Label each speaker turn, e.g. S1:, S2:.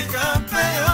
S1: weka